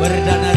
Perdana